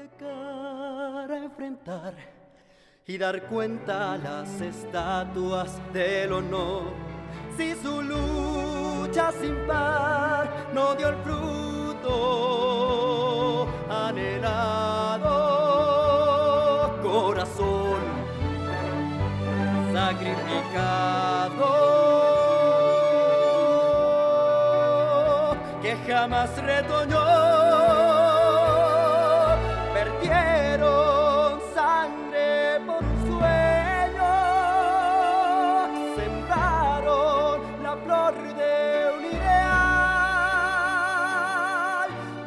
qué cara enfrentar y dar cuenta a las estatuas del honor. Si su lucha sin par no dio el fruto anhelado, corazón sacrificado que jamás retoñó. Sembraron la flor de un ideal,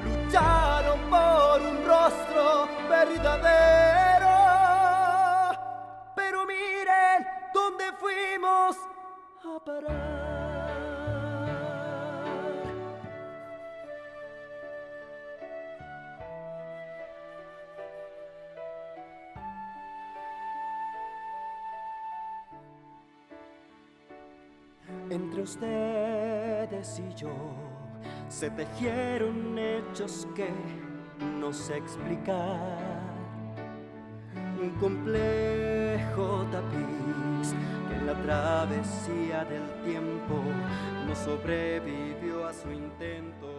lucharon por un rostro verdadero. Pero miren dónde fuimos a parar. Entre ustedes y yo se tejieron hechos que no sé explicar. Un complejo tapiz que en la travesía del tiempo no sobrevivió a su intento.